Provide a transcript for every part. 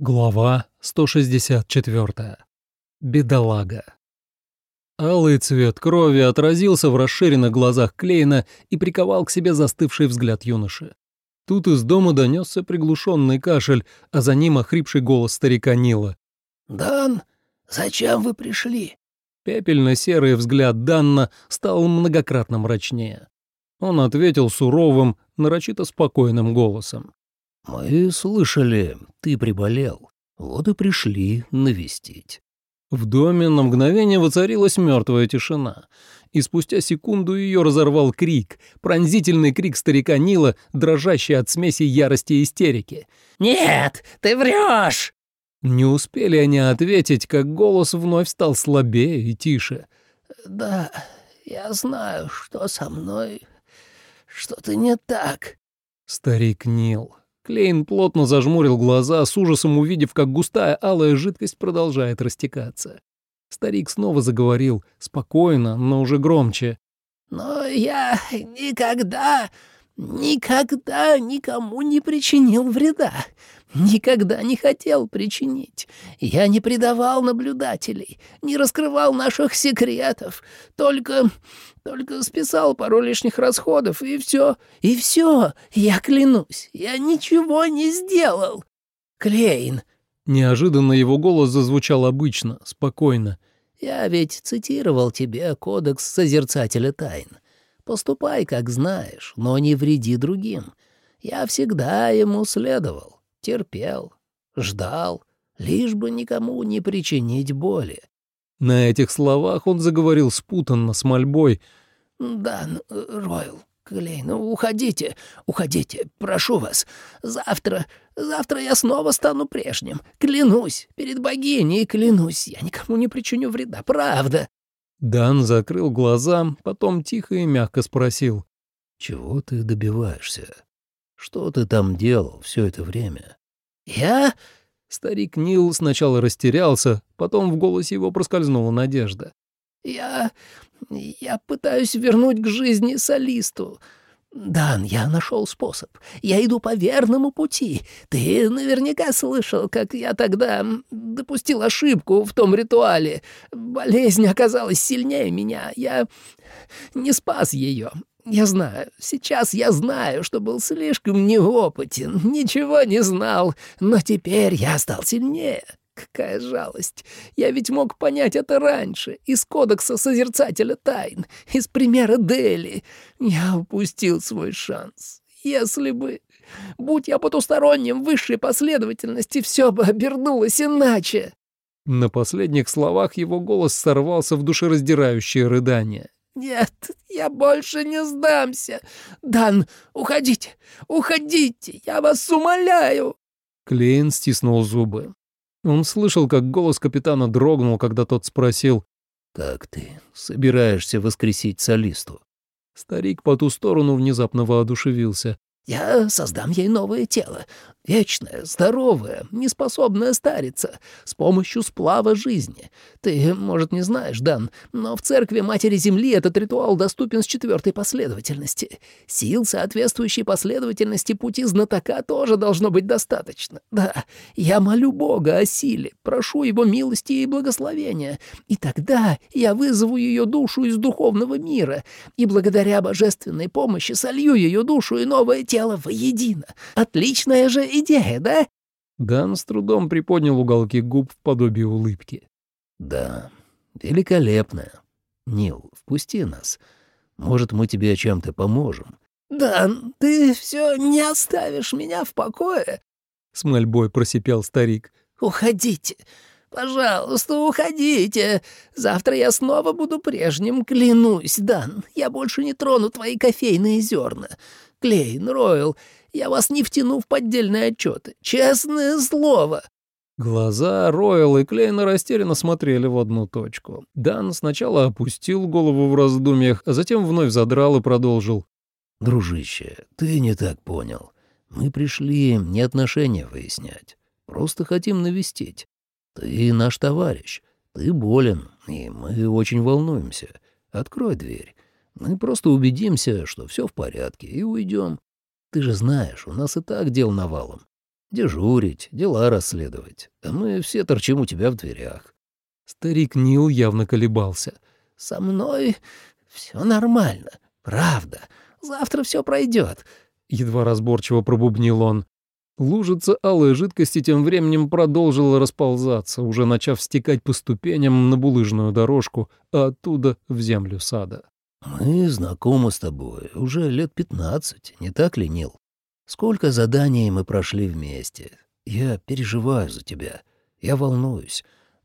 Глава 164. Бедолага. Алый цвет крови отразился в расширенных глазах Клейна и приковал к себе застывший взгляд юноши. Тут из дома донесся приглушенный кашель, а за ним охрипший голос старика Нила. «Дан, зачем вы пришли?» Пепельно-серый взгляд Данна стал многократно мрачнее. Он ответил суровым, нарочито спокойным голосом. «Мы слышали, ты приболел. Вот и пришли навестить». В доме на мгновение воцарилась мертвая тишина, и спустя секунду ее разорвал крик, пронзительный крик старика Нила, дрожащий от смеси ярости и истерики. «Нет, ты врешь!» Не успели они ответить, как голос вновь стал слабее и тише. «Да, я знаю, что со мной что-то не так». Старик Нил. Клейн плотно зажмурил глаза, с ужасом увидев, как густая алая жидкость продолжает растекаться. Старик снова заговорил, спокойно, но уже громче. «Но я никогда, никогда никому не причинил вреда. Никогда не хотел причинить. Я не предавал наблюдателей, не раскрывал наших секретов, только... только списал пару лишних расходов, и все, и все. Я клянусь, я ничего не сделал. Клейн. Неожиданно его голос зазвучал обычно, спокойно. Я ведь цитировал тебе кодекс Созерцателя Тайн. Поступай, как знаешь, но не вреди другим. Я всегда ему следовал терпел, ждал, лишь бы никому не причинить боли. На этих словах он заговорил спутанно, с мольбой. «Да, Ройл, Клейн, ну, уходите, уходите, прошу вас. Завтра, завтра я снова стану прежним. Клянусь, перед богиней клянусь, я никому не причиню вреда, правда». Дан закрыл глаза, потом тихо и мягко спросил. «Чего ты добиваешься? Что ты там делал все это время?» «Я...» Старик Нил сначала растерялся, потом в голосе его проскользнула надежда. «Я... я пытаюсь вернуть к жизни солисту. Дан, я нашел способ. Я иду по верному пути. Ты наверняка слышал, как я тогда допустил ошибку в том ритуале. Болезнь оказалась сильнее меня. Я не спас ее. Я знаю, сейчас я знаю, что был слишком неопытен, ничего не знал, но теперь я стал сильнее. Какая жалость. Я ведь мог понять это раньше, из кодекса Созерцателя Тайн, из примера Дели. Я упустил свой шанс. Если бы... Будь я потусторонним высшей последовательности, все бы обернулось иначе. На последних словах его голос сорвался в душераздирающее рыдание. «Нет, я больше не сдамся. Дан, уходите, уходите, я вас умоляю!» Клейн стиснул зубы. Он слышал, как голос капитана дрогнул, когда тот спросил, «Как ты собираешься воскресить солисту?» Старик по ту сторону внезапно воодушевился. Я создам ей новое тело, вечное, здоровое, неспособное стариться, с помощью сплава жизни. Ты, может, не знаешь, Дан, но в церкви Матери Земли этот ритуал доступен с четвертой последовательности. Сил соответствующей последовательности пути знатока тоже должно быть достаточно. Да, я молю Бога о силе, прошу Его милости и благословения, и тогда я вызову ее душу из духовного мира, и благодаря божественной помощи солью ее душу и новое тело тело воедино. Отличная же идея, да?» Дан с трудом приподнял уголки губ в подобие улыбки. «Да, великолепная. Нил, впусти нас. Может, мы тебе чем-то поможем». «Дан, ты все не оставишь меня в покое?» С мольбой просипел старик. «Уходите. Пожалуйста, уходите. Завтра я снова буду прежним, клянусь, Дан. Я больше не трону твои кофейные зерна. Клейн, Ройл, я вас не втяну в поддельные отчеты. Честное слово!» Глаза Ройл и Клейна растерянно смотрели в одну точку. Дан сначала опустил голову в раздумьях, а затем вновь задрал и продолжил. «Дружище, ты не так понял. Мы пришли не отношения выяснять. Просто хотим навестить. Ты наш товарищ. Ты болен, и мы очень волнуемся. Открой дверь. Мы просто убедимся, что все в порядке, и уйдем. Ты же знаешь, у нас и так дел навалом. Дежурить, дела расследовать. А мы все торчим у тебя в дверях». Старик Нил явно колебался. «Со мной все нормально, правда. Завтра все пройдет», — едва разборчиво пробубнил он. Лужица алой жидкости тем временем продолжила расползаться, уже начав стекать по ступеням на булыжную дорожку, а оттуда в землю сада. «Мы знакомы с тобой уже лет пятнадцать, не так ли, Нил? Сколько заданий мы прошли вместе. Я переживаю за тебя. Я волнуюсь.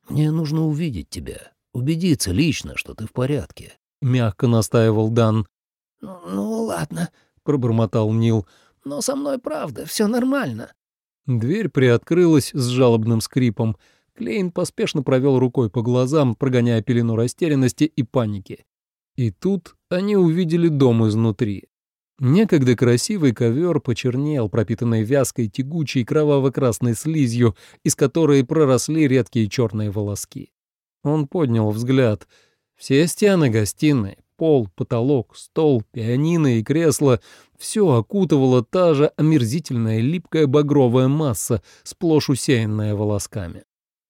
Мне нужно увидеть тебя, убедиться лично, что ты в порядке». Мягко настаивал Дан. «Ну, ну ладно», — пробормотал Нил, — но со мной правда, все нормально». Дверь приоткрылась с жалобным скрипом. Клейн поспешно провел рукой по глазам, прогоняя пелену растерянности и паники. И тут они увидели дом изнутри. Некогда красивый ковер почернел, пропитанный вязкой, тягучей, кроваво-красной слизью, из которой проросли редкие черные волоски. Он поднял взгляд. Все стены гостиной, Пол, потолок, стол, пианино и кресло — все окутывала та же омерзительная липкая багровая масса, сплошь усеянная волосками.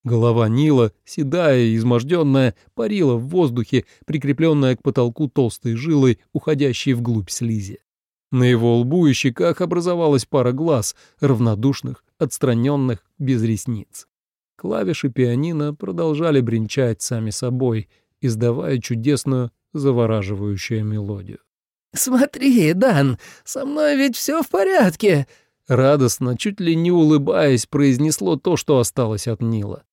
Голова Нила, седая и изможденная, парила в воздухе, прикрепленная к потолку толстой жилой, уходящей вглубь слизи. На его лбу и щеках образовалась пара глаз, равнодушных, отстраненных, без ресниц. Клавиши пианино продолжали бренчать сами собой, издавая чудесную завораживающую мелодию. «Смотри, Дан, со мной ведь все в порядке!» Радостно, чуть ли не улыбаясь, произнесло то, что осталось от Нила.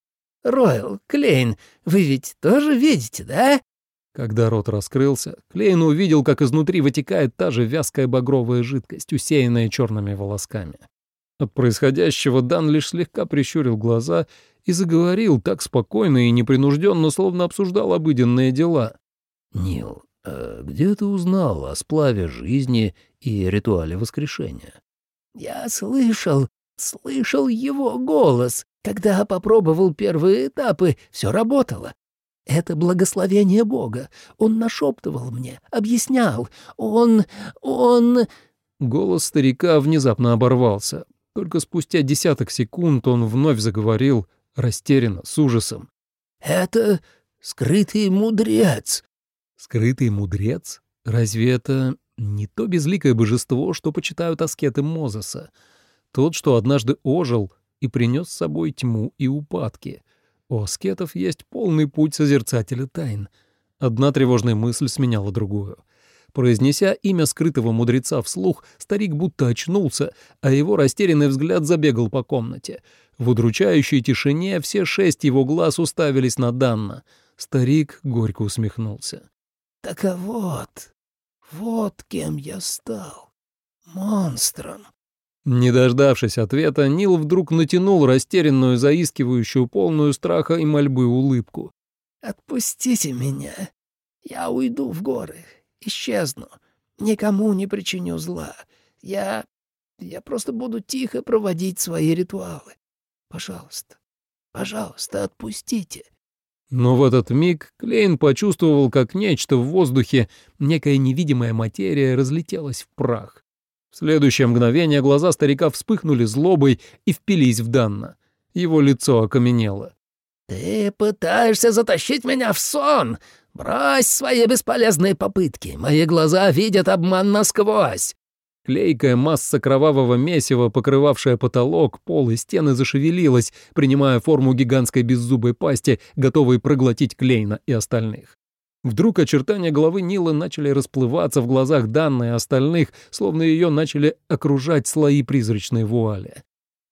«Ройл, Клейн, вы ведь тоже видите, да?» Когда рот раскрылся, Клейн увидел, как изнутри вытекает та же вязкая багровая жидкость, усеянная черными волосками. От происходящего Дан лишь слегка прищурил глаза и заговорил так спокойно и непринужденно, словно обсуждал обыденные дела. «Нил, а где ты узнал о сплаве жизни и ритуале воскрешения?» «Я слышал, слышал его голос. Когда попробовал первые этапы, все работало. Это благословение Бога. Он нашептывал мне, объяснял. Он... он...» Голос старика внезапно оборвался. Только спустя десяток секунд он вновь заговорил, растерянно, с ужасом. «Это скрытый мудрец. Скрытый мудрец? Разве это не то безликое божество, что почитают аскеты Мозеса? Тот, что однажды ожил и принес с собой тьму и упадки. У аскетов есть полный путь созерцателя тайн. Одна тревожная мысль сменяла другую. Произнеся имя скрытого мудреца вслух, старик будто очнулся, а его растерянный взгляд забегал по комнате. В удручающей тишине все шесть его глаз уставились на Данна. Старик горько усмехнулся. Так а вот, вот кем я стал. Монстром. Не дождавшись ответа, Нил вдруг натянул растерянную, заискивающую, полную страха и мольбы улыбку. «Отпустите меня. Я уйду в горы, исчезну, никому не причиню зла. Я... я просто буду тихо проводить свои ритуалы. Пожалуйста, пожалуйста, отпустите. Но в этот миг Клейн почувствовал, как нечто в воздухе, некая невидимая материя, разлетелась в прах. В следующее мгновение глаза старика вспыхнули злобой и впились в Данна. Его лицо окаменело. «Ты пытаешься затащить меня в сон! Брось свои бесполезные попытки! Мои глаза видят обман насквозь!» Клейкая масса кровавого месива, покрывавшая потолок, пол и стены, зашевелилась, принимая форму гигантской беззубой пасти, готовой проглотить Клейна и остальных. Вдруг очертания головы Нила начали расплываться в глазах Данны остальных, словно ее начали окружать слои призрачной вуали.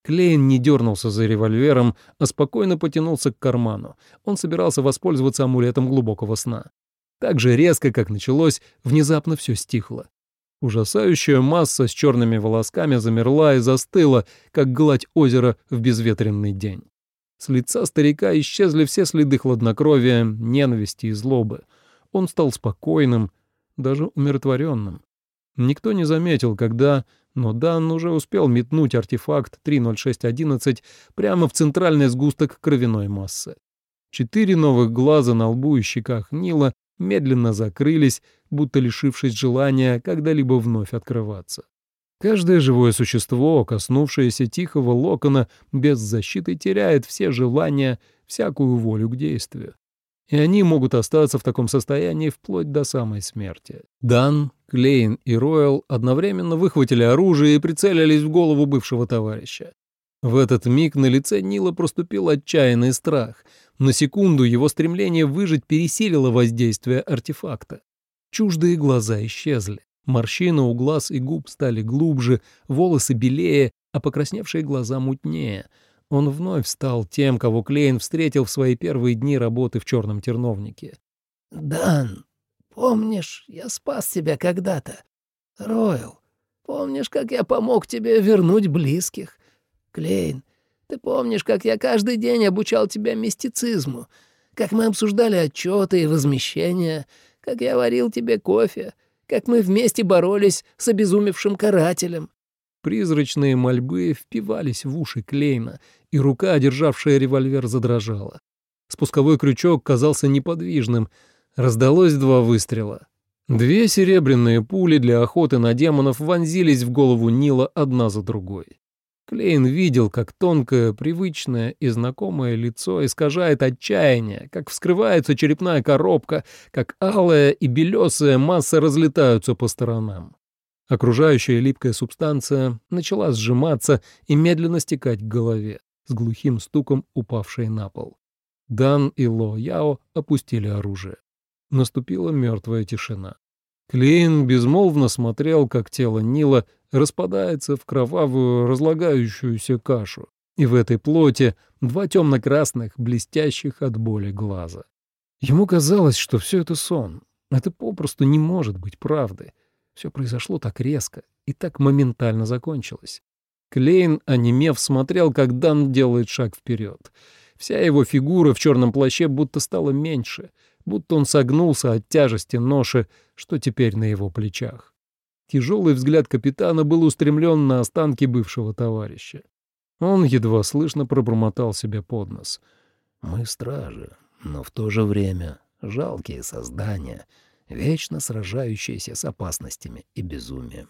Клейн не дернулся за револьвером, а спокойно потянулся к карману. Он собирался воспользоваться амулетом глубокого сна. Так же резко, как началось, внезапно все стихло. Ужасающая масса с черными волосками замерла и застыла, как гладь озера в безветренный день. С лица старика исчезли все следы хладнокровия, ненависти и злобы. Он стал спокойным, даже умиротворенным. Никто не заметил, когда, но Дан уже успел метнуть артефакт 30611 прямо в центральный сгусток кровяной массы. Четыре новых глаза на лбу и щеках Нила медленно закрылись, будто лишившись желания когда-либо вновь открываться. Каждое живое существо, коснувшееся тихого локона, без защиты теряет все желания, всякую волю к действию. И они могут остаться в таком состоянии вплоть до самой смерти. Дан, Клейн и Ройл одновременно выхватили оружие и прицелились в голову бывшего товарища. В этот миг на лице Нила проступил отчаянный страх. На секунду его стремление выжить пересилило воздействие артефакта. Чуждые глаза исчезли. Морщины у глаз и губ стали глубже, волосы белее, а покрасневшие глаза мутнее. Он вновь стал тем, кого Клейн встретил в свои первые дни работы в черном терновнике. «Дан, помнишь, я спас тебя когда-то? Ройл, помнишь, как я помог тебе вернуть близких? Клейн, ты помнишь, как я каждый день обучал тебя мистицизму? Как мы обсуждали отчеты и возмещения? Как я варил тебе кофе?» как мы вместе боролись с обезумевшим карателем». Призрачные мольбы впивались в уши Клейна, и рука, державшая револьвер, задрожала. Спусковой крючок казался неподвижным. Раздалось два выстрела. Две серебряные пули для охоты на демонов вонзились в голову Нила одна за другой. Клейн видел, как тонкое, привычное и знакомое лицо искажает отчаяние, как вскрывается черепная коробка, как алая и белесая масса разлетаются по сторонам. Окружающая липкая субстанция начала сжиматься и медленно стекать к голове, с глухим стуком упавшей на пол. Дан и Ло Яо опустили оружие. Наступила мертвая тишина. Клейн безмолвно смотрел, как тело Нила распадается в кровавую разлагающуюся кашу, и в этой плоти два темно-красных, блестящих от боли глаза. Ему казалось, что все это сон. Это попросту не может быть правдой. Все произошло так резко и так моментально закончилось. Клейн, онемев, смотрел, как Дан делает шаг вперед. Вся его фигура в черном плаще будто стала меньше, будто он согнулся от тяжести ноши, что теперь на его плечах. Тяжелый взгляд капитана был устремлен на останки бывшего товарища. Он едва слышно пробормотал себе под нос. «Мы стражи, но в то же время жалкие создания, вечно сражающиеся с опасностями и безумием».